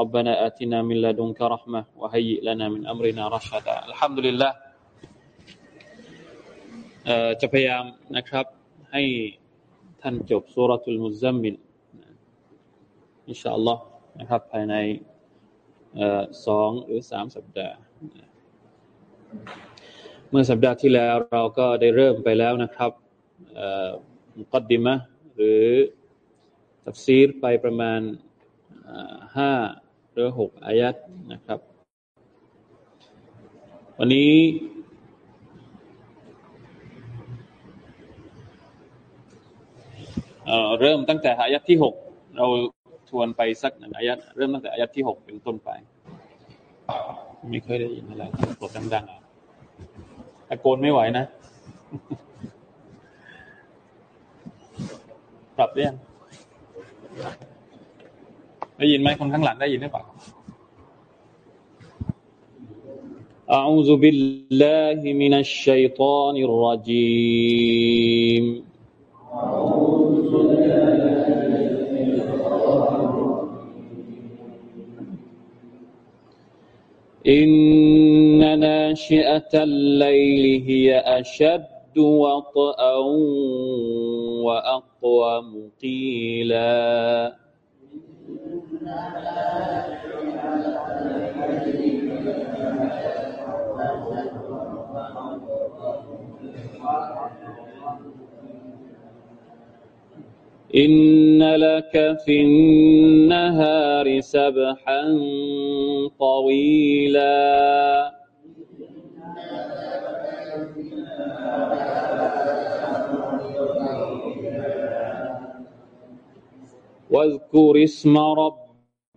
ربنا آتنا من لدنك رحمة وهيئ لنا من أمرنا رشدا الحمد لله จะพยายามนะครับ ให้ท่านจบสุรทูลมุซัมมิลอินชาอัลลอฮ์นะครับ ภายในสองหรือสามสัปดาห์ เมื่อสัปดาห์ที่แล้วเราก็ได้เริ่มไปแล้วนะครับมุกดดิมะหรือตัฟซีรไปประมาณห้า หรือหกอายัดนะครับ วันนี้ เริ่มตั้งแต่อายัดที่หกเราทวนไปสักหนึ่งอายัดเริ่มตั้งแต่อายัดที่หกเป็นต้นไป ไม่เคยได้ยินอะไรปลดดังๆตะโกนไม่ไหวนะ ปรับเรื่อง ได้ยินไหมคนข้างหลังได้ยินหรือเปล่า أعوذ بالله من الشيطان الرجيم إن ناشئة الليل هي أشد وطئا وأقوم قيلا إن لك في النهار سبحا طويلا. واذكر اسم ربك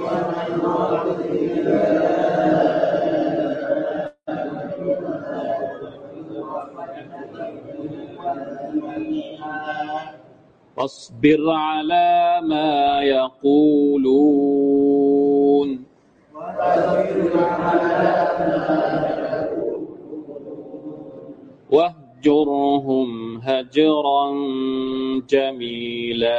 والمغرب واصبر على ما يقولون. واهجرهم هجرا جميلا.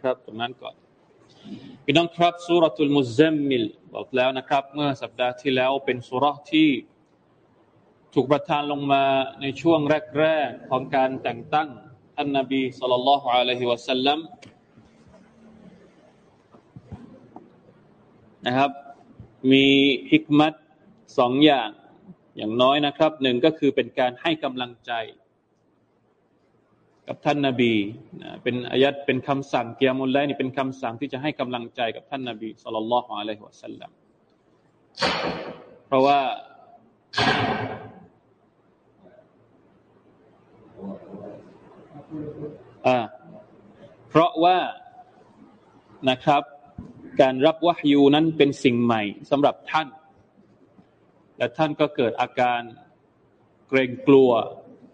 นะครับ ตรงนั้นก่อนพี่น้องครับสุรทูลมุซัมมิลบอกแล้วนะครับ เมื่อสัปดาห์ที่แล้วเป็นสุรที่ถูกประทานลงมาในช่วงแรกๆของการแต่งตั้งท่านนบีสุลต่านละฮ์อะลัยฮิวะสัลลัมนะครับ มีฮิกมัตสองอย่างอย่างน้อยนะครับหนึ่งก็คือเป็นการให้กำลังใจ กับท่านนาบีนะเป็นอายัดเป็นคำสั่งเกียมุลไลนี่เป็นคำสั่งที่จะให้กำลังใจกับท่านนาบีสุลต่านละฮ์อะลัยฮิวะสัลลัมเพราะว่าอ่าเพราะว่านะครับ การรับวะฮยูนั้นเป็นสิ่งใหม่สำหรับท่าน และท่านก็เกิดอาการเกรงกลัว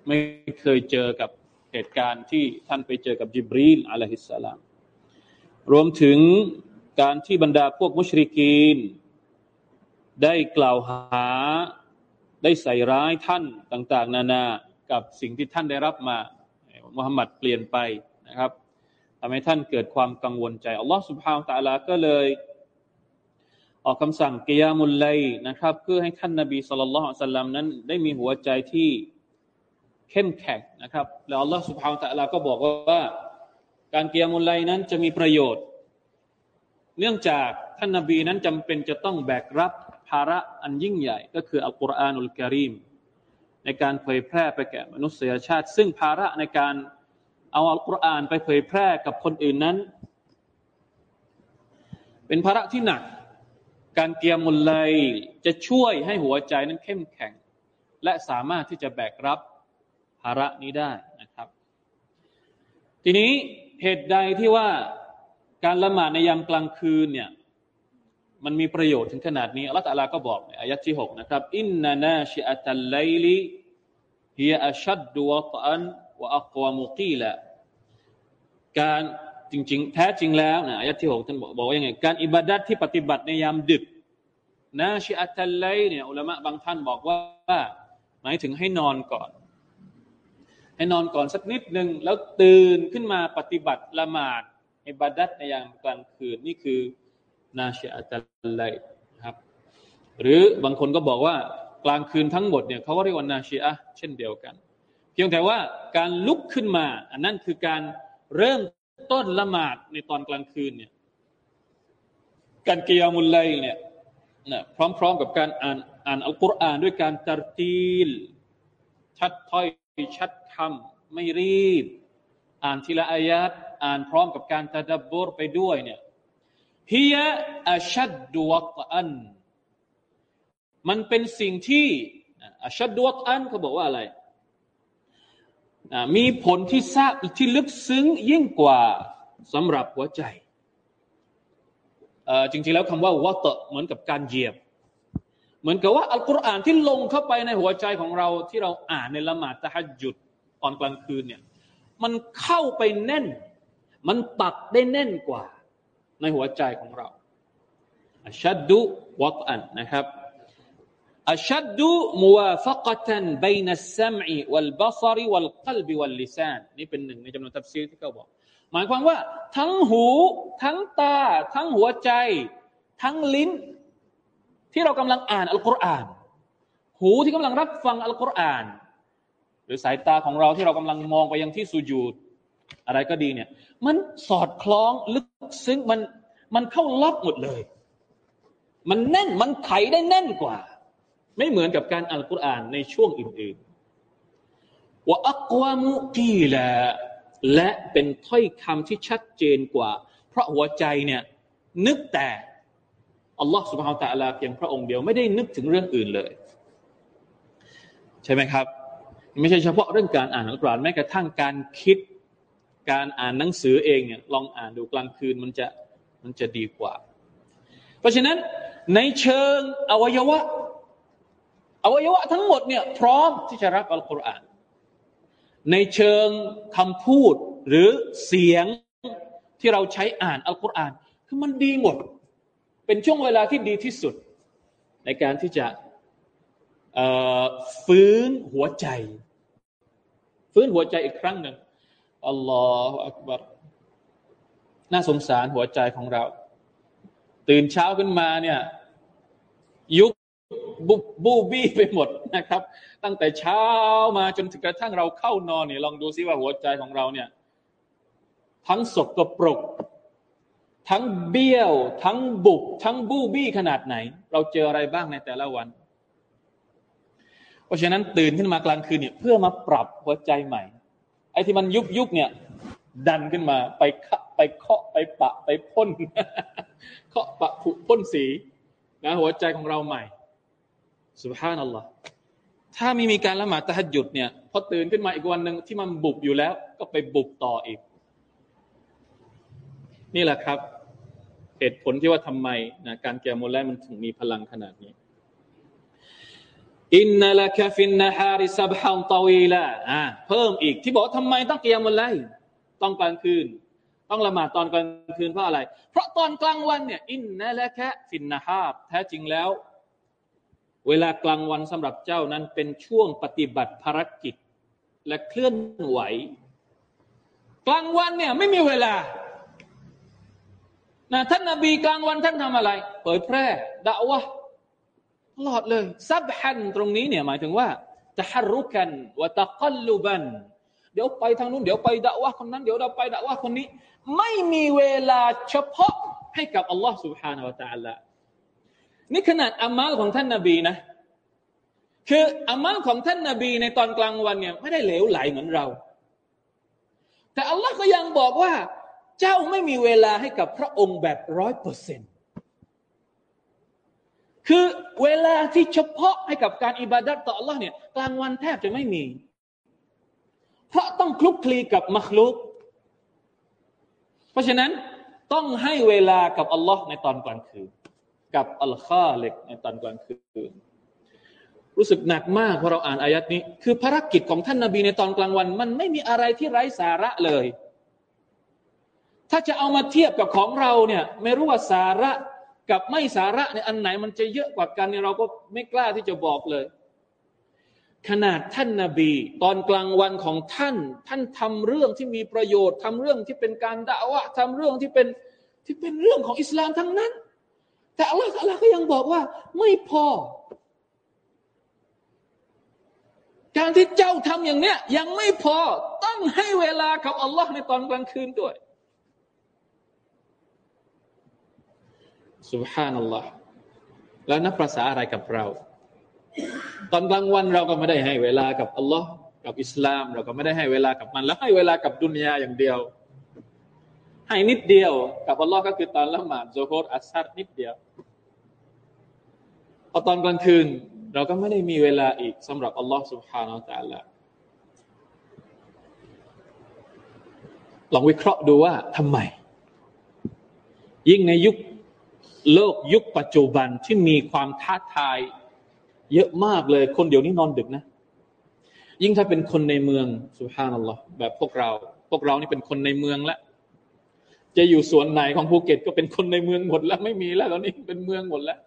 ไม่เคยเจอกับ เหตุการณ์ที่ท่านไปเจอกับจิบรีลอะลัยฮิสสลามรวมถึงการที่บรรดาพวกมุชริกีน ได้กล่าวหาได้ใส่ร้ายท่านต่าง ๆ นานากับสิ่งที่ท่านได้รับมามุฮัมมัดเปลี่ยนไปนะครับทำให้ท่านเกิดความกังวลใจอัลลอฮฺสุบฮาวตะลาก็เลย ออกคำสั่งกิยามุลไลนะครับ เพื่อให้ท่านนาบีสุลต่านนั้น ได้มีหัวใจที่ เข้มแข็งนะครับ แล้วอัลลอฮฺสุบฮาวตะลาก็บอกว่า การเกิยามุลไลนั้นจะมีประโยชน์ เนื่องจากท่านนาบีนั้นจำเป็นจะต้องแบกรับภาระอันยิ่งใหญ่ ก็คืออัลกุรอานุลกิริมในการเผยแพร่ไปแก่มนุษยชาติ ซึ่งภาระในการเอาอัลกุรอานไปเผยแพร่กับคนอื่นนั้น เป็นภาระที่หนัก การเกียมุลไลจะช่วยให้หัวใจนั้นเข้มแข็ง และสามารถที่จะแบกรับาระนี้ได้นะครับ ทีนี้เหตุใดที่ว่าการละหมาดในยามกลางคืนเนี่ยมันมีประโยชน์ถึงขนาดนี้อัลลอฮฺตะลาก็บอกในอายะที่หกนะครับอินนานาชิอัตัลไลลีฮีอัชัดดวะตันวะอักวามุกีละการจริง ๆ แท้จริงแล้วนะอายะที่หกท่านบอกบอกว่ายังไงการอิบาดัตที่ปฏิบัติในยามดึกนาชิอัตัลไลเนี่ยอุลามะบางท่านบอกว่า หมายถึงให้นอนก่อน ให้นอนก่อนสักนิดหนึ่งแล้วตื่นขึ้นมาปฏิบัติละหมาดอิบาดัตในยามกลางคืนนี่คือนาชิอัตัลไลครับ หรือบางคนก็บอกว่ากลางคืนทั้งหมดเนี่ยเขาก็เรียกว่านาชีอะเช่นเดียวกัน เพียงแต่ว่าการลุกขึ้นมา อันนั้นคือการเริ่มต้นละหมาดในตอนกลางคืนเนี่ยการเกียมุลไลเนี่ยนะพร้อมๆกับการอ่านอ่านอัลกุรอานด้วยการตรตีลชัดถ้อย ชัดคำไม่รีบ อ่านทีละอายัดอ่านพร้อมกับการตะดับบรไปด้วยเนี่ยฮียอัชัดดวกอัน มันเป็นสิ่งที่อัชัดดวกอันเขาบอกว่าอะไร มีผลที่ทราบที่ลึกซึ้งยิ่งกว่าสำหรับหัวใจจริงๆแล้วคำว่าวะตะเหมือนกับการเหยียบ เหมือนกับว่าอัลกุรอานที่ลงเข้าไปในหัวใจของเราที่เราอ่านในละหมาดตะฮัจจุดตอนกลางคืนเนี่ยมันเข้าไปแน่น มันตัดได้แน่นกว่าในหัวใจของเราอัชัดดุวัตอันนะครับอัชัดดุมัวฟักตันบนอัสมอีวัลบศรีวัลกลบิวัลลิซานนี่เป็นหนึ่งในจำนวนทัฟซีที่เขาบอก หมายความว่า ทั้งหู ทั้งตา ทั้งหัวใจ ทั้งลิ้น ที่เรากำลังอ่านอัลกุรอาน หูที่กำลังรับฟังอัลกุรอาน หรือสายตาของเราที่เรากำลังมองไปยังที่สุญูดอะไรก็ดีเนี่ย มันสอดคล้องลึกซึ้งมันมันเข้าล็อกหมดเลย มันแน่นมันไขได้แน่นกว่า ไม่เหมือนกับการอ่านกุรอานในช่วงอื่นๆว่าอักวามุกีละและเป็นถ้อยคำที่ชัดเจนกว่า เพราะหัวใจเนี่ยนึกแต่ อัลลอฮ์สุบฮาวตะลาเพียงพระองค์เดียวไม่ได้นึกถึงเรื่องอื่นเลย ใช่ไหมครับ ไม่ใช่เฉพาะเรื่องการอ่านอัลกุรอานแม้กระทั่งการคิดการอ่านหนังสือเองเนี่ยลองอ่านดูกลางคืนมันจะมันจะดีกว่า เพราะฉะนั้นในเชิงอวัยวะอวัยวะทั้งหมดเนี่ยพร้อมที่จะรับอัลกุรอาน ในเชิงคำพูดหรือเสียงที่เราใช้อ่านอัลกุรอาน คือมันดีหมด เป็นช่วงเวลาที่ดีที่สุด ในการที่จะฟื้นหัวใจ ฟื้นหัวใจอีกครั้งหนึ่งอัลลอฮฺอักบัรน่าสงสารหัวใจของเรา ตื่นเช้าขึ้นมาเนี่ย ยุบบุบูบี้ไปหมดนะครับ ตั้งแต่เช้ามาจนถึงกระทั่งเราเข้านอนเนี่ยลองดูซิว่าหัวใจของเราเนี่ย ทั้งสกปรก ทั้งเบี้ยว ทั้งบุก ทั้งบูบี้ขนาดไหน เราเจออะไรบ้างในแต่ละวัน เพราะฉะนั้นตื่นขึ้นมากลางคืนเนี่ย เพื่อมาปรับหัวใจใหม่ ไอ้ที่มันยุบยุบเนี่ย ดันขึ้นมาไปไปเคาะไปปะไปพ่นเคาะปะผุพ่นสีนะหัวใจของเราใหม่สุบฮานัลลอฮ์ถ้าไม่มีการละหมาดตะฮัดยุดเนี่ยพอตื่นขึ้นมาอีกวันหนึ่งที่มันบุบอยู่แล้ว ก็ไปบุบต่ออีก นี่แหละครับ เหตุผลที่ว่าทำไมนะการ قيام الليلมันถึงมีพลังขนาดนี้إن لك في النهار سبحا طويلاอ่าเพิ่มอีกที่บอกทำไมต้องقيام الليلต้องกลางคืน ต้องละหมาดตอนกลางคืนเพราะอะไร เพราะตอนกลางวันเนี่ยإن لك في النهارแท้จริงแล้ว เวลากลางวันสำหรับเจ้านั้นเป็นช่วงปฏิบัติภารกิจ และเคลื่อนไหว กลางวันเนี่ยไม่มีเวลา นะท่านนาบีกลางวันท่านทำอะไร เผยแพร่ด่าวะตลอดเลยซับฮันตรงนี้เนี่ยหมายถึงว่าจะฮารุกันวะตะกัลลุบันเดี๋ยวไปทางนู้นเดี๋ยวไปด่าวะคนนั้นเดี๋ยวเราไปด่าวะคนนี้ ไม่มีเวลาเฉพาะให้กับอัลลอฮ์ سبحانه และ تعالى นี่ขนาดอามัลของท่านนาบีนะ คืออามัลของท่านนาบีในตอนกลางวันเนี่ยไม่ได้เหลวไหลเหมือนเรา แต่อัลลอฮ์ก็ยังบอกว่า เจ้าไม่มีเวลาให้กับพระองค์แบบร้อยเปอร์เซ็นต์คือเวลาที่เฉพาะให้กับการอิบาดัตต่อ Allah เนี่ยกลางวันแทบจะไม่มี เพราะต้องคลุกคลีกับมัคลุก เพราะฉะนั้นต้องให้เวลากับอัลลอฮ์ในตอนกลางคืน กับอัลคาเล็กในตอนกลางคืน รู้สึกหนักมากพอเราอ่านอายัดนี้ คือภารกิจของท่านนาบีในตอนกลางวัน มันไม่มีอะไรที่ไร้สาระเลย ถ้าจะเอามาเทียบกับของเราเนี่ย ไม่รู้ว่าสาระกับไม่สาระในอันไหนมันจะเยอะกว่ากันเนี่ยเราก็ไม่กล้าที่จะบอกเลย ขนาดท่านนาบี ตอนกลางวันของท่าน ท่านทำเรื่องที่มีประโยชน์ทำเรื่องที่เป็นการด่าวะทำเรื่องที่เป็นที่เป็นเรื่องของอิสลามทั้งนั้น แต่อัลลอฮฺอัลลอฮฺก็ยังบอกว่า ไม่พอ การที่เจ้าทำอย่างเนี้ยยังไม่พอต้องให้เวลากับอัลลอฮ์ในตอนกลางคืนด้วย สุบฮานัลลอฮ์แล้วนับประษาอะไรกับเรา ตอนกลางวันเราก็ไม่ได้ให้เวลากับอัลลอฮ์กับอิสลาม เราก็ไม่ได้ให้เวลากับมัน แล้วให้เวลากับดุนยาอย่างเดียว ให้นิดเดียว กับอัลลอฮ์ก็คือตอนละหมาดโซโฮตอัสซัดนิดเดียวพอตอนกลางคืน เราก็ไม่ได้มีเวลาอีกสำหรับอัลลอฮ์สุบฮานาอัลลอฮ์ลองวิเคราะห์ดูว่าทำไม ยิ่งในยุค โลกยุคปัจจุบันที่มีความท้าทาย เยอะมากเลย คนเดี๋ยวนี้นอนดึกนะ ยิ่งถ้าเป็นคนในเมืองสุภานัลลอฮ์แบบพวกเรา พวกเรานี่เป็นคนในเมืองแล้วจะอยู่ส่วนไหนของภูเก็ตก็เป็นคนในเมืองหมดแล้วไม่มีแล้วตอนนี้เป็นเมืองหมดแล้ว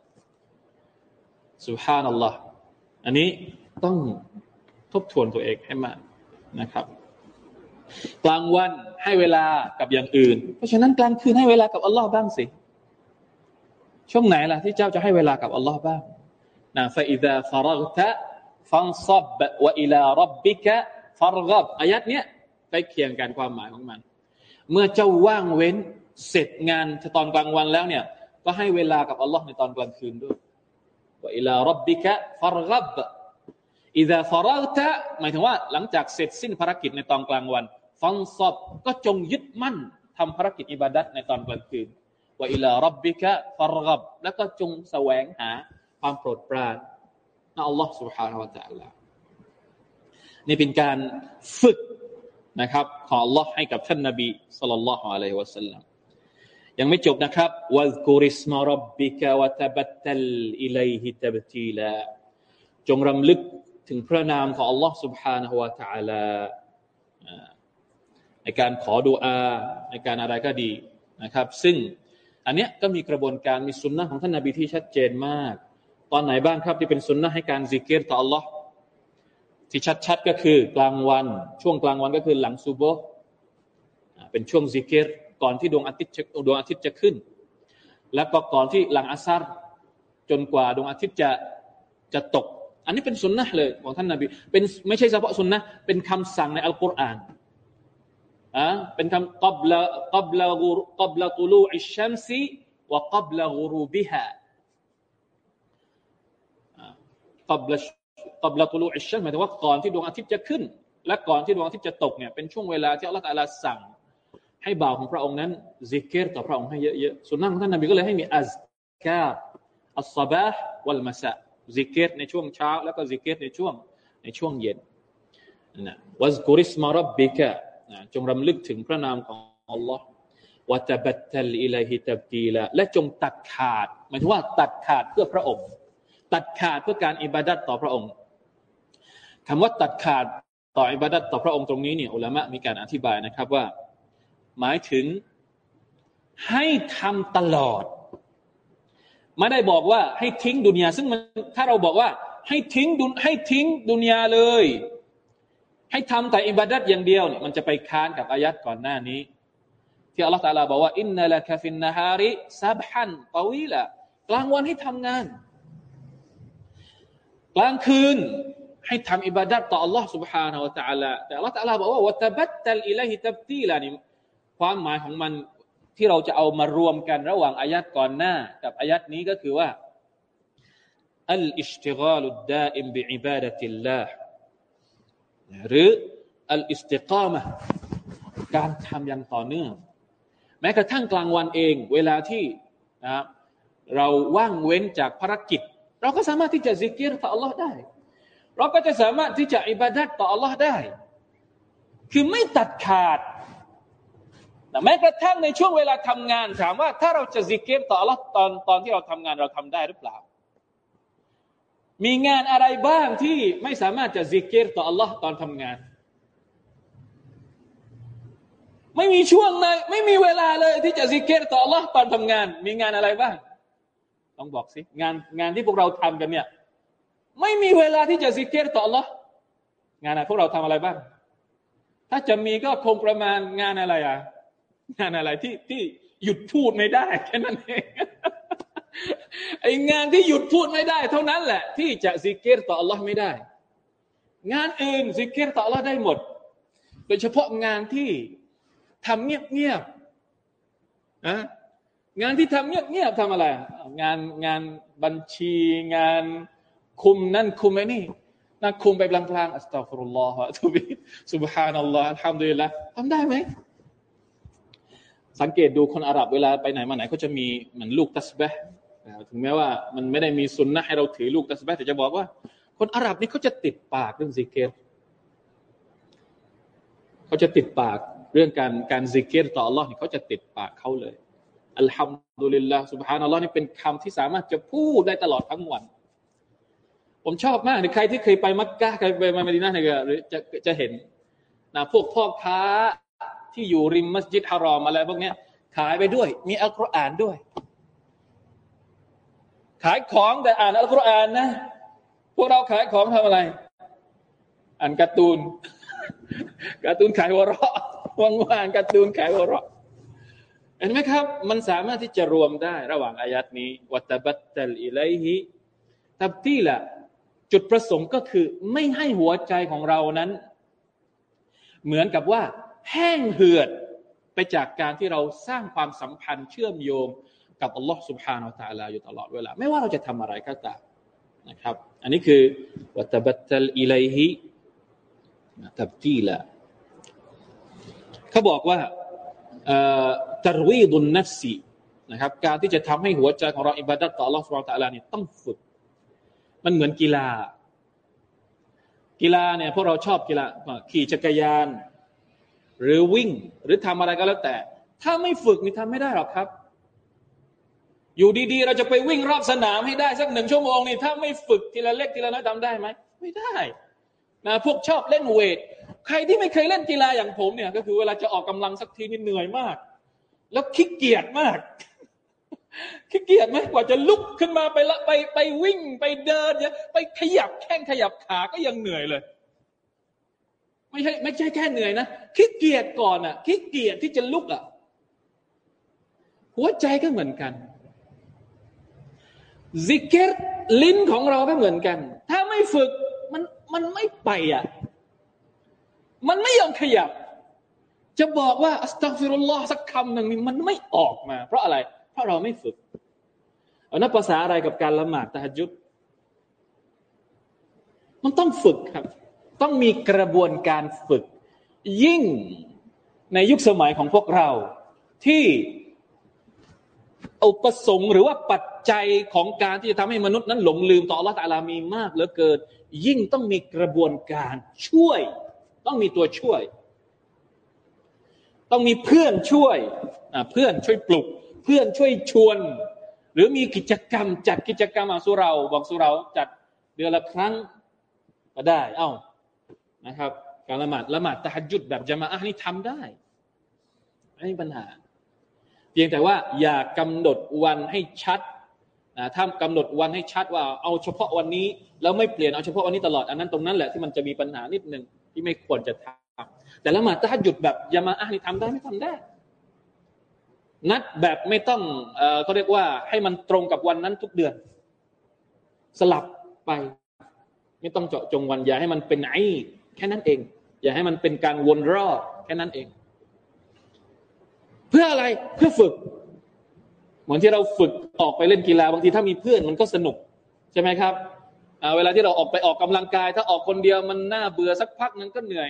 สุภานัลลอฮ์อันนี้ต้องทบทวนตัวเองให้มากนะครับ กลางวันให้เวลากับอย่างอื่น เพราะฉะนั้นกลางคืนให้เวลากับอัลลอฮ์บ้างสิ ช่วงไหนล่ะที่เจ้าจะให้เวลากับอัลลอฮ์บ้างนะฟาอิดะฟารกตะฟังซับวะอิลารับบิกะฟารกับอายัดเนี้ยใกล้เคียงกันความหมายของมัน เมื่อเจ้าว่างเว้นเสร็จงานตอนกลางวันแล้วเนี่ย ก็ให้เวลากับอัลลอฮ์ในตอนกลางคืนด้วยวะอิลารับบิกะฟารกับอิดะฟารกตะหมายถึงว่าหลังจากเสร็จสิ้นภารกิจในตอนกลางวัน ฟังซับก็จงยึดมั่นทำภารกิจอิบาดัตในตอนกลางคืน ว่าอิลารับบิกะฟารกับแล้วก็จงแสวงหาความโปรดปรานนะอัลลอฮ์ سبحانه และ تعالى นี่เป็นการฝึกนะครับของอัลลอฮ์ให้กับท่านนบีสัลลัลลอฮุอะลัยฮิวะสัลลัมยังไม่จบนะครับวัซกุริสมารับบิกะวะตบัตตัลอิลัยฮิตับตีลาจงรำลึกถึงพระนามของอัลลอฮ์ سبحانه และ تعالى ในการขอดุอาในการอะไรก็ดีนะครับ ซึ่ง อันเนี้ยก็มีกระบวนการมีสุนนะของท่านนาบีที่ชัดเจนมาก ตอนไหนบ้างครับที่เป็นสุนนะให้การซิกเกตต่อ Allah ที่ชัดๆก็คือกลางวัน ช่วงกลางวันก็คือหลังซูโบเป็นช่วงซิกเกตก่อนที่ดวงอาทิตย์ดวงอาทิตย์จะขึ้น แล้วก็ก่อนที่หลังอัสซารจนกว่าดวงอาทิตย์จะจะตก อันนี้เป็นสุนนะเลยของท่านนาบีเป็นไม่ใช่เฉพาะสุนนะเป็นคำสั่งในอัลกุรอาน อะเป็นคำกับละกับละกับละตุลูอิชัมซีวะกับละกุรูบิฮะกับละกับละตุลูอิชัมหมายถึงว่าก่อนที่ดวงอาทิตย์จะขึ้น และก่อนที่ดวงอาทิตย์จะตกเนี่ยเป็นช่วงเวลาที่อัลลอฮฺตะลาสั่ง ให้บ่าวของพระองค์นั้นซิกเกตต่อพระองค์ให้เยอะๆส่วนนั่งของท่านนบีก็เลยให้มีอัซกาอัลซาบะห์วัลมาซะซิกิรในช่วงเช้า แล้วก็ซิกเกตในช่วงในช่วงเย็นนะواذكر اسم ربك จงรำลึกถึงพระนามของอัลลอฮ์وتبتل إليه تبتيلاและจงตัดขาดหมายถึงว่าตัดขาดเพื่อพระองค์ ตัดขาดเพื่อการอิบาดัตต่อพระองค์คำว่าตัดขาดต่ออิบาดัตต่อพระองค์ตรงนี้เนี่ยอุลามะมีการอธิบายนะครับว่า หมายถึงให้ทำตลอด ไม่ได้บอกว่าให้ทิ้งดุนยาซึ่งมันถ้าเราบอกว่าให้ทิ้งดุนให้ทิ้งดุนยาเลย ให้ทำแต่อิบาดัตอย่างเดียวเนี่ยมันจะไปค้านกับอายัดก่อนหน้านี้ ที่อัลลอฮฺตาลาบอกว่าอินนัลคาฟินนาฮาริซับฮันกวีละกลางวันให้ทำงาน กลางคืนให้ทำอิบาดัตต่อ Allah سبحانه และ تعالى แต่ Allah تعالى บอกว่าวะตบัตตัลอิลัยฮิตับตีลานี่ความหมายของมันที่เราจะเอามารวมกันระหว่างอายัดก่อนหน้า กับอายัดนี้ก็คือว่าอัลอิสติกาลุดดาอิมบิอิบาดะติลลาห์ หรือالاستقامةการทำอย่างต่อเนื่อง แม้กระทั่งกลางวันเอง เวลาที่นะเราว่างเว้นจากภารกิจ เราก็สามารถที่จะซิกเกตต่อ Allah ได้ เราก็จะสามารถที่จะอิบาดัตต่อ Allah ได้ คือไม่ตัดขาดแม้กระทั่งในช่วงเวลาทำงาน ถามว่าถ้าเราจะซิกเกตต่อ Allah ตอนตอนที่เราทำงานเราทำได้หรือเปล่า มีงานอะไรบ้างที่ไม่สามารถจะซิกเกตต่อ Allah ตอนทำงาน ไม่มีช่วงเลยไม่มีเวลาเลยที่จะซิกเกตต่อ Allah ตอนทำงาน มีงานอะไรบ้างต้องบอกสิงานงานที่พวกเราทำกันเนี่ย ไม่มีเวลาที่จะซิกเกตต่อ Allah งานอะไรพวกเราทำอะไรบ้าง ถ้าจะมีก็คงประมาณงานอะไรอะงานอะไรที่ที่หยุดพูดไม่ได้แค่นั้นเอง ไอ้งานที่หยุดพูดไม่ได้ เท่านั้นแหละ ที่จะซิกเกตต่อ Allah ไม่ได้ งานอื่นซิกเกตต่อ Allah ได้หมด โดยเฉพาะงานที่ทำเงียบๆนะงานที่ทำเงียบๆทำอะไร งานงานบัญชีงานคุมนั่นคุมไอ้นี่นั่นคุมไปพลางๆأستغفر الله ทุบิ سبحان الله الحمد للهทำได้ไหมสังเกตดูคนอาหรับเวลาไปไหนมาไหนเขาจะมีเหมือนลูกตัสบะ ถึงแม้ว่ามันไม่ได้มีสุนนะให้เราถือลูกตัสบะแต่จะบอกว่า คนอาหรับนี่เขาจะติดปากเรื่องซิกิรเขาจะติดปากเรื่องการการซิกเกตต่อ Allah นี่เขาจะติดปากเขาเลยอัลฮัมดุลิลลาห์สุบฮานัลลอฮ์นี่เป็นคำที่สามารถจะพูดได้ตลอดทั้งวัน ผมชอบมากใครที่เคยไปมักกะเคยไปมาเมดินาเนี่ยจะจะเห็นนะพวกพ่อค้าที่อยู่ริมมัสยิดฮารอมอะไรพวกนี้ขายไปด้วย มีอัลกุรอานด้วย ขายของแต่อ่านอัลกุรอานนะ พวกเราขายของทำอะไร อ่านการ์ตูน การ์ตูนขายวอร์ว่างๆการ์ตูนขายวอร์เห็นไหมครับ มันสามารถที่จะรวมได้ระหว่างอายัดนี้วัตบัตตลอิไลฮิตับที่ละจุดประสงค์ก็คือไม่ให้หัวใจของเรานั้น เหมือนกับว่า แห้งเหือดไปจากการที่เราสร้างความสัมพันธ์เชื่อมโยง กับอัลลอฮ์ سبحانه และ تعالى อยู่ตลอดเวลา ไม่ว่าเราจะทำอะไรก็ตามนะครับ อันนี้คือวัตบัตตัลอิไลฮิตับตีละเขาบอกว่าตรวีดุนนัฟซีนะครับ การที่จะทำให้หัวใจของเราอิบาดัตต่อ Allah سبحانه และ تعالى นี่ต้องฝึก มันเหมือนกีฬา กีฬาเนี่ยพวกเราชอบกีฬาขี่จักรยานหรือวิ่งหรือทำอะไรก็แล้วแต่ ถ้าไม่ฝึกนี่ทำไม่ได้หรอกครับ อยู่ดีๆ เราจะไปวิ่งรอบสนามให้ได้สักหนึ่งชั่วโมงนี่ถ้าไม่ฝึกทีละเล็กทีละน้อยทำได้ไหมไม่ได้นะพวกชอบเล่นเวท ใครที่ไม่เคยเล่นกีฬาอย่างผมเนี่ย ก็คือเวลาจะออกกำลังสักทีนี่เหนื่อยมาก แล้วขี้เกียจมากขี้เกียจไหมกว่าจะลุกขึ้นมาไปละไปไปวิ่งไปเดินเนี่ยไปขยับแข้งขยับขาก็ยังเหนื่อยเลย ไม่ใช่ไม่ใช่แค่เหนื่อยนะขี้เกียจก่อนอะขี้เกียจที่จะลุกอะหัวใจก็เหมือนกัน ซิกเกตลิ้นของเราก็เหมือนกัน ถ้าไม่ฝึกมันมันไม่ไปอะ มันไม่ยอมขยับ จะบอกว่าอัสตัฟิรุลลอฮ์สักคำหนึ่งมันไม่ออกมา เพราะอะไร เพราะเราไม่ฝึก เอานับภาษาอะไรกับการละหมาดตะฮัจุดมันต้องฝึกครับ ต้องมีกระบวนการฝึก ยิ่งในยุคสมัยของพวกเราที่ อุปสงค์หรือว่าปัจจัยของการที่จะทำให้มนุษย์นั้นหลงลืมต่อละตาลามีมากเหลือเกิน ยิ่งต้องมีกระบวนการช่วย ต้องมีตัวช่วย ต้องมีเพื่อนช่วยเพื่อนช่วยปลุก เพื่อนช่วยชวน หรือมีกิจกรรม จัดกิจกรรมอาสุเราบอกสุเราจัดเดือนละครั้งก็ได้ เอ้านะครับ การละหมาดละหมาดตะฮัจุดแบบจามะอะนี่ทำได้ไม่มีปัญหา เพียงแต่ว่าอย่ากำหนดวันให้ชัดถ้ากำหนดวันให้ชัดว่าเอาเฉพาะวันนี้แล้วไม่เปลี่ยนเอาเฉพาะวันนี้ตลอดอันนั้นตรงนั้นแหละที่มันจะมีปัญหานิดหนึ่งที่ไม่ควรจะทำแต่ละหมาดถ้าหยุดแบบยามาอะนี่ทำได้ไม่ทำได้ นัดแบบไม่ต้องเออเขาเรียกว่าให้มันตรงกับวันนั้นทุกเดือน สลับไป ไม่ต้องเจาะจงวันอย่าให้มันเป็นไอ้แค่นั้นเอง อย่าให้มันเป็นการวนรอบแค่นั้นเอง พื่ออะไรเพื่อฝึก เหมือนที่เราฝึกออกไปเล่นกีฬาบางทีถ้ามีเพื่อนมันก็สนุกใช่ไหมครับเวลาที่เราออกไปออกกำลังกาย ถ้าออกคนเดียวมันน่าเบื่อสักพักนั้นก็เหนื่อย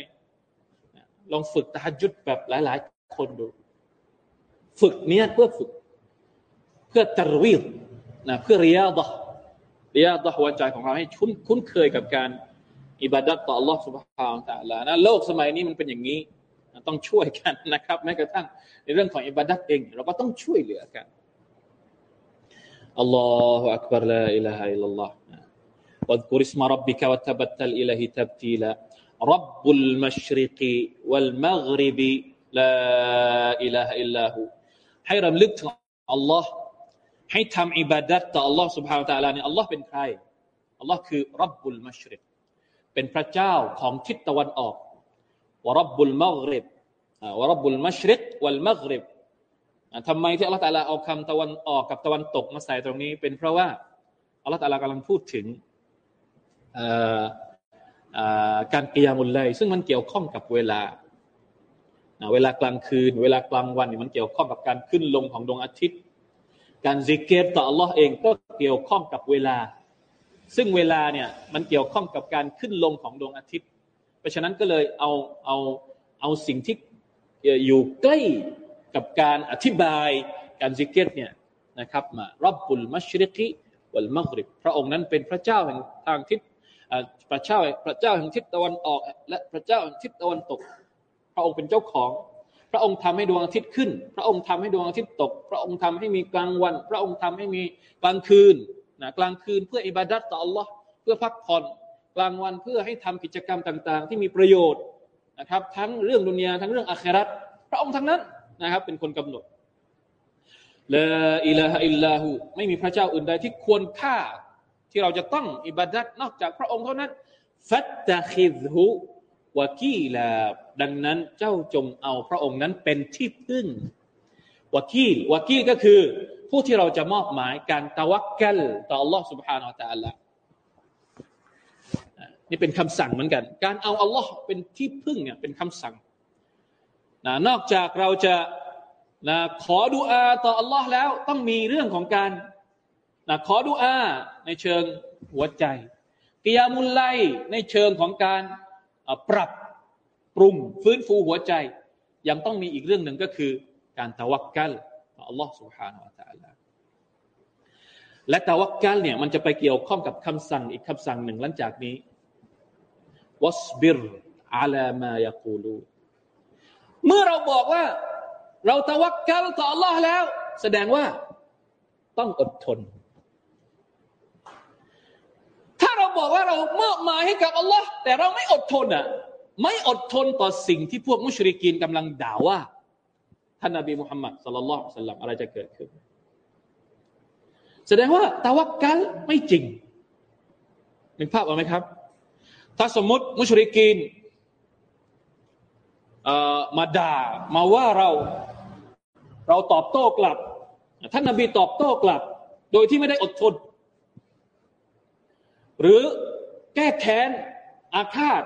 ลองฝึกตาจุดแบบหลาย ๆ คนดู ฝึกเนี้ยเพื่อฝึก เพื่อตรวิลนะเพื่อเรียดะเรียดะหัวใจของเราให้คุ้นคุ้นเคยกับการอิบาดัตต่อ Allah Subhanahu Wa Taala นะโลกสมัยนี้มันเป็นอย่างนี้ ต้องช่วยกันนะครับแม้กระทั่งในเรื่องของอิบาดัตเอง เราก็ต้องช่วยเหลือกัน الله أكبر لا إله إلا الله واذكر اسم ربك وتبتل إليه تبتيلا رب المشرق والمغرب لا إله إلا هو ให้รำลึกถึงอัลลอฮ์ให้ทำอิบาดัตต่ออัลลอฮ์ سبحانه และ تعالى เนี่ยอัลลอฮ์เป็นใครอัลลอฮ์คือรับบุลมัชริกเป็นพระเจ้าของทิศตะวันออก วรับบุลมักริบวรับบุลมัชริกวัลมักริบทำไมที่อัลลอฮฺตาลาเอาคำตะวันออกกับตะวันตกมาใส่ตรงนี้ เป็นเพราะว่าอัลลอฮฺตาลากำลังพูดถึงการกิยามุลไลซึ่งมันเกี่ยวข้องกับเวลาเวลากลางคืน เวลากลางวันมันเกี่ยวข้องกับการขึ้นลงของดวงอาทิตย์ การซิกเกตต่ออัลลอฮ์เองก็เกี่ยวข้องกับเวลา ซึ่งเวลาเนี่ยมันเกี่ยวข้องกับการขึ้นลงของดวงอาทิตย์ เพราะฉะนั้นก็เลยเอาเอาเอาสิ่งที่อยู่ใกล้กับการอธิบายการซิกเกตเนี่ยนะครับมารับบุลมัชริกิวัลมักริบพระองค์นั้นเป็นพระเจ้าแห่งทางทิศพระเจ้าพระเจ้าแห่งทิศตะวันออก และพระเจ้าแห่งทิศตะวันตก พระองค์เป็นเจ้าของ พระองค์ทำให้ดวงอาทิตย์ขึ้น พระองค์ทำให้ดวงอาทิตย์ตก พระองค์ทำให้มีกลางวัน พระองค์ทำให้มีกลางคืนนะกลางคืนเพื่ออิบาดัตต่อ Allah เพื่อพักผ่อน ลางวันเพื่อให้ทำกิจกรรมต่าง ๆ ที่มีประโยชน์นะครับทั้งเรื่องดุนยาทั้งเรื่องอาคราตพระองค์ทั้งนั้นนะครับเป็นคนกำหนดละอิลาฮอิลลาหูไม่มีพระเจ้าอื่นใดที่ควรค่าที่เราจะต้องอิบาดัตนอกจากพระองค์เท่านั้นฟัตตะคิดหูวะกีลาดังนั้นเจ้าจงเอาพระองค์นั้นเป็นที่พึ่งวะกีลวะกีลก็คือ ผู้ที่เราจะมอบหมายการตะวักกัลต่อ Allah سبحانه และ تعالى นี่เป็นคำสั่งเหมือนกัน การเอาอัลลอฮ์เป็นที่พึ่งเนี่ยเป็นคำสั่งนะนอกจากเราจะนะขอดุอาต่ออัลลอฮ์แล้วต้องมีเรื่องของการนะขอดุอาในเชิงหัวใจกิยามุลไลในเชิงของการปรับปรุงฟื้นฟูหัวใจ ยังต้องมีอีกเรื่องหนึ่งก็คือ การตะวักกัลต่ออัลลอฮ์ سبحانه และ تعالى และตะวักกัลเนี่ยมันจะไปเกี่ยวข้องกับคำสั่งอีกคำสั่งหนึ่งหลังจากนี้ วัสบิรอาลามายากูลูเมื่อเราบอกว่า เราตะวักกัลต่อ Allah แล้ว แสดงว่าต้องอดทน ถ้าเราบอกว่าเราเมื่อมาให้กับ Allah แต่เราไม่อดทนอะไม่อดทนต่อสิ่งที่พวกมุชริกีนกำลังด่าว่าท่านนบีมุฮัมมัดสัลลัลลอฮุสัลลัมอะไรจะเกิดขึ้น แสดงว่าตะวักกัลไม่จริงนึกภาพออกไหมครับ ถ้าสมมติมุชริกีนมาด่ามาว่าเราเราตอบโต้กลับ ท่านนบีตอบโต้กลับ โดยที่ไม่ได้อดทน หรือแก้แค้นอาฆาต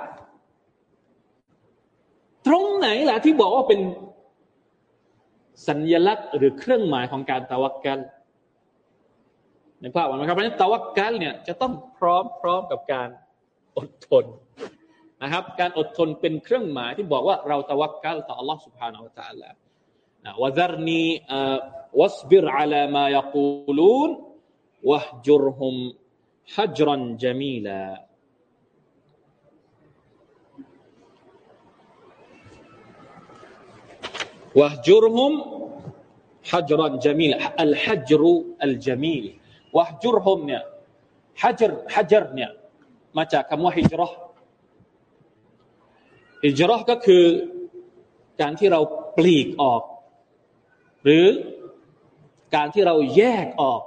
ตรงไหนล่ะที่บอกว่าเป็นสัญญลักษณ์หรือเครื่องหมายของการตะวักกันในภาพว่านะครับเพราะฉะนั้นตะวักกันเนี่ยจะต้องพร้อมพร้อมกับการ อดทนนะครับการอดทนเป็นเครื่องหมายที่บอกว่าเราตะวักกัลต่อ Allah سبحانه และ تعالى วะซารนีวัสบิรอาลามายกูลูนวะจุรฮุมฮัจรันจามีลาวะจุรฮุมฮัจรันจามีลอัลฮัจรุอัลจามีลวะจุรฮุมเนี่ยฮัจรฮัจรเนี่ย มาจากคำว่าฮิจรัห์อิจรอก็คือการที่เราปลีกออก หรือการที่เราแยกออก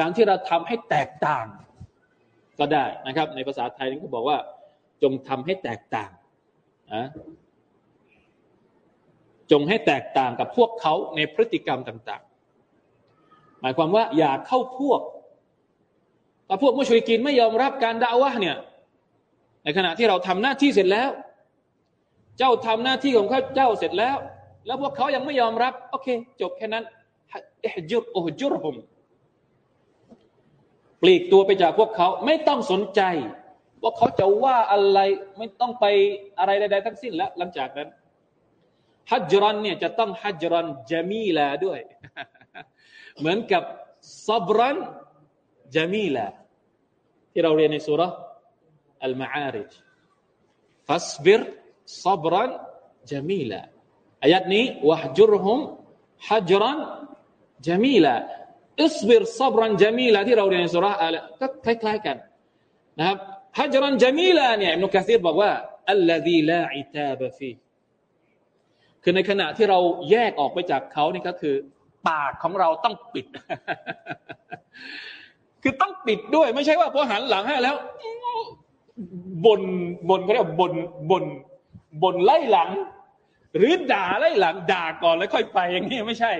การที่เราทำให้แตกต่าง ก็ได้นะครับ ในภาษาไทยนี่ก็บอกว่า จงทำให้แตกต่างนะจงให้แตกต่างกับพวกเขาในพฤติกรรมต่าง ๆ หมายความว่าอย่าเข้าพวก ถ้าพวกมุชริกินไม่ยอมรับการด่าวะเนี่ยในขณะที่เราทำหน้าที่เสร็จแล้ว เจ้าทำหน้าที่ของเขาเจ้าเสร็จแล้ว แล้วพวกเขายังไม่ยอมรับโอเค จบแค่นั้นอิฮจุรโอจุรฮุมปลีกตัวไปจากพวกเขาไม่ต้องสนใจ ว่าเขาจะว่าอะไรไม่ต้องไปอะไรใดๆทั้งสิ้นแล้ว หลังจากนั้นฮัจรันเนี่ยจะต้องฮัจรันจามีลาด้วย เหมือนกับซับรัน จามีลาที่เราเรียนในสุรอัลมาอาริจฟัสบิรซับรันจามีลาอายัดนี้วะฮจุรฮุมฮัจรันจามีลาอิสบิรซับรันจามีลาที่เราเรียนในสุรอะก็คล้ายๆกันนะครับฮัจรันจามีลาเนี่ยอิบนุกะซีรบอกว่าอัลลซีลาอิตาบฟีคือในขณะที่เราแยกออกไปจากเขานี่ก็คือ ปากของเราต้องปิด คือต้องปิดด้วย ไม่ใช่ว่าพอหันหลังให้แล้วบนบนเขาเรียกบนบนบนไล่หลัง หรือด่าไล่หลัง ด่าก่อนแล้วค่อยไปอย่างนี้ไม่ใช่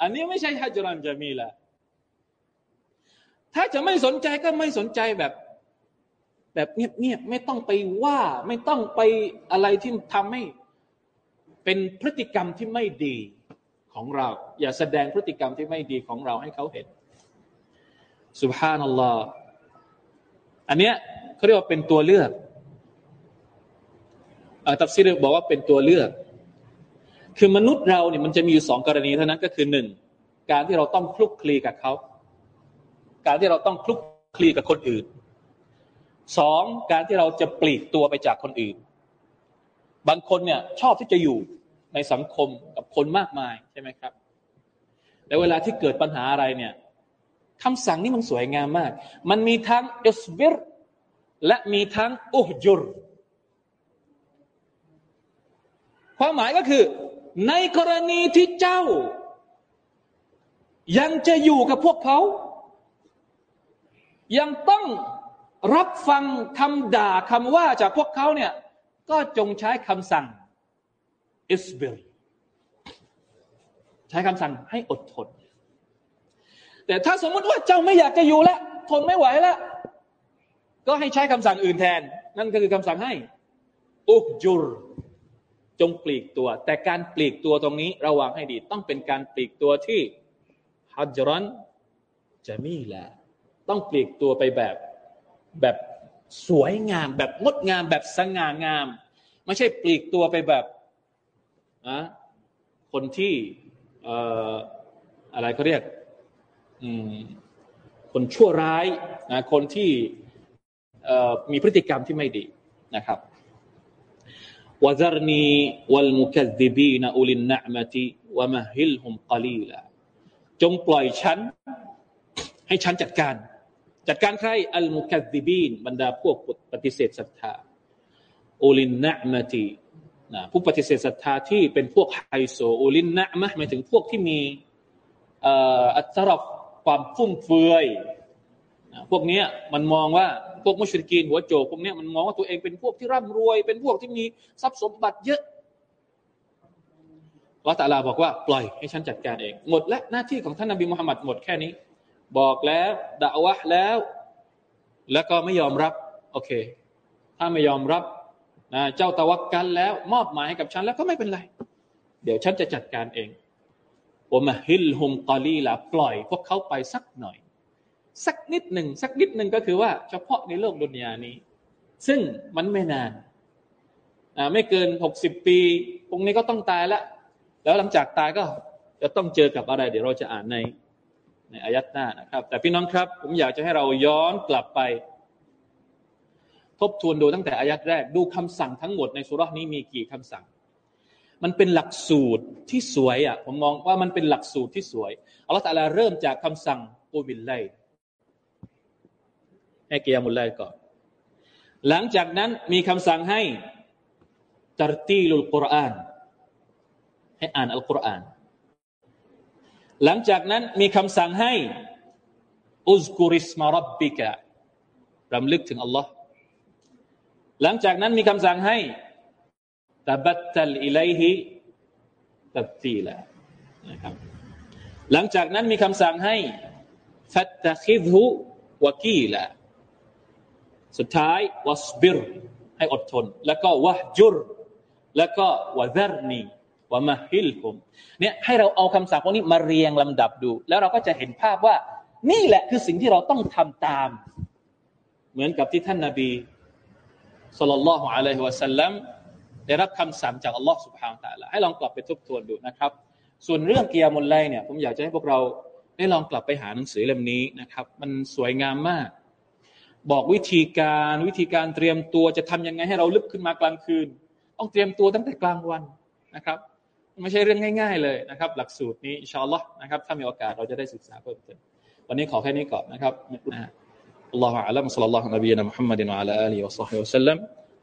อันนี้ไม่ใช่ฮัจรันจะมีละถ้าจะไม่สนใจก็ไม่สนใจแบบ แบบเงียบๆไม่ต้องไปว่า ไม่ต้องไปอะไรที่ทำให้เป็นพฤติกรรมที่ไม่ดีของเรา อย่าแสดงพฤติกรรมที่ไม่ดีของเราให้เขาเห็น สุบฮานัลลอฮ์อันเนี้ยเขาเรียกว่าเป็นตัวเลือกตับซีรบอกว่าเป็นตัวเลือก คือมนุษย์เราเนี่ยมันจะมีอยู่สองกรณีเท่านั้นก็คือหนึ่งการที่เราต้องคลุกคลีกับเขาการที่เราต้องคลุกคลีกับคนอื่นสองการที่เราจะปลีกตัวไปจากคนอื่น บางคนเนี่ยชอบที่จะอยู่ในสังคมกับคนมากมายใช่ไหมครับแต่เวลาที่เกิดปัญหาอะไรเนี่ย คำสั่งนี่มันสวยงามมาก มันมีทั้งอิสบิรและมีทั้งอุฮจุร ความหมายก็คือ ในกรณีที่เจ้า ยังจะอยู่กับพวกเขา ยังต้องรับฟังคำด่าคำว่าจากพวกเขาเนี่ย ก็จงใช้คำสั่งอิสบิลใช้คำสั่งให้อดทน แต่ถ้าสมมติว่าเจ้าไม่อยากจะอยู่แล้วทนไม่ไหวแล้ว ก็ให้ใช้คำสั่งอื่นแทน นั่นก็คือคำสั่งให้อุกจุร จงปลีกตัว แต่การปลีกตัวตรงนี้ระวังให้ดี ต้องเป็นการปลีกตัวที่ฮัจรันจะมีแหละต้องปลีกตัวไปแบบแบบสวยงาม แบบงดงามแบบสง่างาม ไม่ใช่ปลีกตัวไปแบบอะคนที่อะไรเขาเรียก คนชั่วร้ายนะคนที่มีพฤติกรรมที่ไม่ดีนะครับวะซารนีวัลมุคัซซิบีนอุลินนะมติวะมะฮิลฮุมกลีลาจงปล่อยฉัน ให้ฉันจัดการ จัดการใครอัลมุคัดิบีนบรรดาพวกปฏิเสธศรัทธาอูลินนะมตินะผู้ปฏิเสธศรัทธาที่เป็นพวกไฮโซอูลินนะมะหมายถึงพวกที่มีอัตรบ ความฟุ่มเฟือยพวกนี้มันมองว่าพวกมุชริกีนหัวโจกพวกนี้มันมองว่าตัวเองเป็นพวกที่ร่ำรวย เป็นพวกที่มีทรัพย์สมบัติเยอะละตาลาบอกว่าปล่อยให้ฉันจัดการเอง หมดและหน้าที่ของท่านนบีมุฮัมมัดหมดแค่นี้ บอกแล้วด่าวะแล้ว แล้วก็ไม่ยอมรับโอเค ถ้าไม่ยอมรับนะเจ้าตะวักกันแล้ว มอบหมายให้กับฉันแล้วก็ไม่เป็นไร เดี๋ยวฉันจะจัดการเอง โอมาฮิลฮุมกอลีละปล่อยพวกเขาไปสักหน่อย สักนิดหนึ่งสักนิดหนึ่งก็คือว่า เฉพาะในโลกดุนยานี้ ซึ่งมันไม่นานไม่เกินหกสิบปีพวกนี้ก็ต้องตายล้วแล้วหลังจากตายก็จะต้องเจอกับอะไร เดี๋ยวเราจะอ่านในในอายัดหน้านะครับ แต่พี่น้องครับ ผมอยากจะให้เราย้อนกลับไป ทบทวนดูตั้งแต่อายัดแรก ดูคำสั่งทั้งหมดในสุรานี้มีกี่คำสั่ง มันเป็นหลักสูตรที่สวยอะผมมองว่ามันเป็นหลักสูตรที่สวยอัลลอฮฺตะลาเริ่มจากคำสั่งกูบิลไลให้เกียร์มุลไลก่อนหลังจากนั้นมีคำสั่งให้ตรตีลุลกุรอานให้อ่านอัลกุรอาน หลังจากนั้นมีคำสั่งให้อุสกุริสมารับบิกะรำลึกถึงอัลลอฮ์หลังจากนั้นมีคำสั่งให้ บัตตัลอิลัยฮิตับตีละนะครับ หลังจากนั้นมีคำสั่งให้ฟัตตะคิดหุวะกีละสุดท้ายวัสบิรให้อดทน แล้วก็วะจุร แล้วก็วะซรนีวะมะฮิลคุมเนี่ยให้เราเอาคำสั่งพวกนี้มาเรียงลำดับดู แล้วเราก็จะเห็นภาพว่า นี่แหละคือสิ่งที่เราต้องทำตาม เหมือนกับที่ท่านนาบีสุลต่านละฮ์อะลัยฮิวะสัลลัม ได้รับคำสั่งจากอัลลอฮ์ سبحانه และ تعالى ให้ลองกลับไปทบทวนดูนะครับ ส่วนเรื่องเกียร์มุลไลเนี่ยผมอยากจะให้พวกเราได้ลองกลับไปหาหนังสือเล่มนี้นะครับ มันสวยงามมาก บอกวิธีการวิธีการเตรียมตัวจะทำยังไงให้เราลุกขึ้นมากลางคืน ต้องเตรียมตัวตั้งแต่กลางวันนะครับ ไม่ใช่เรื่องง่าย ๆ เลยนะครับ หลักสูตรนี้อินชาอัลลอฮ์นะครับ ถ้ามีโอกาสเราจะได้ศึกษาเพิ่มเติมวันนี้ขอแค่นี้ก่อนนะครับอัลลอฮฺอัลลัมสัล